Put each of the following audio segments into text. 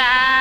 God.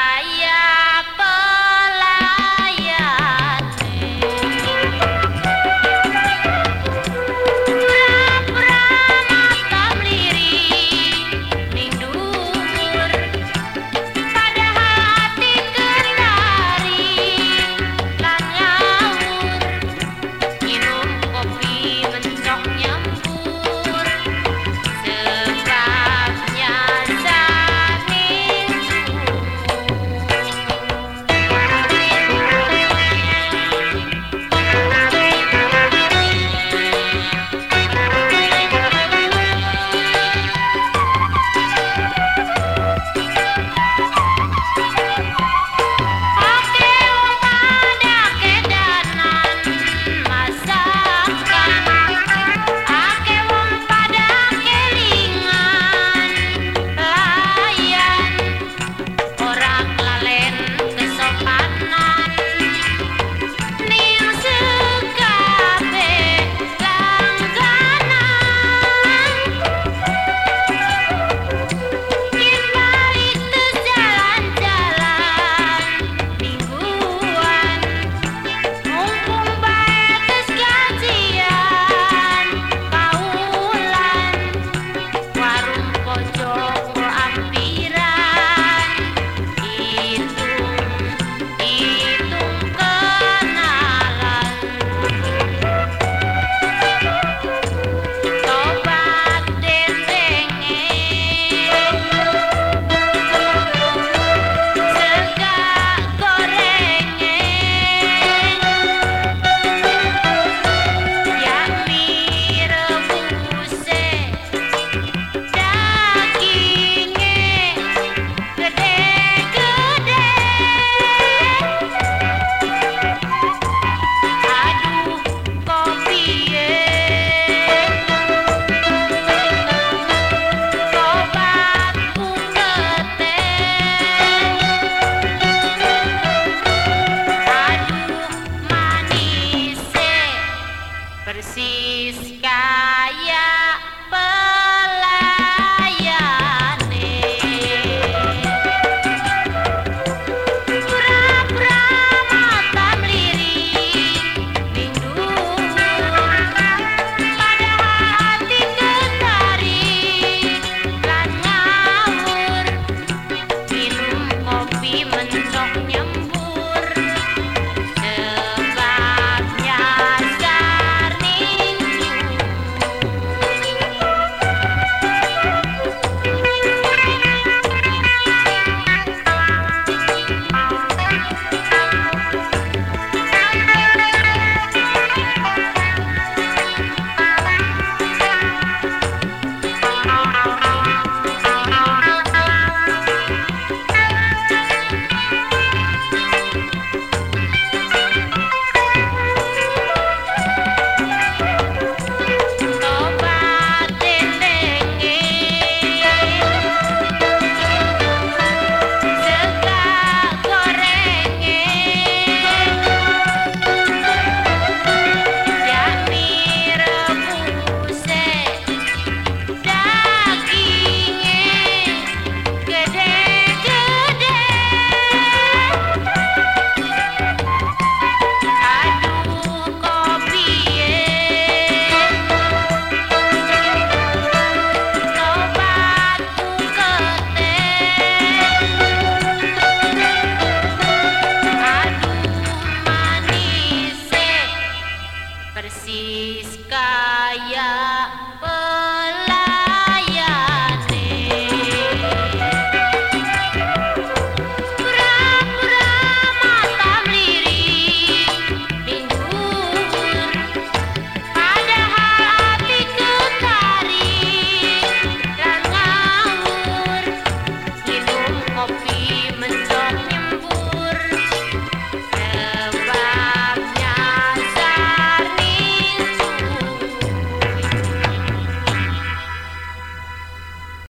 सिकाय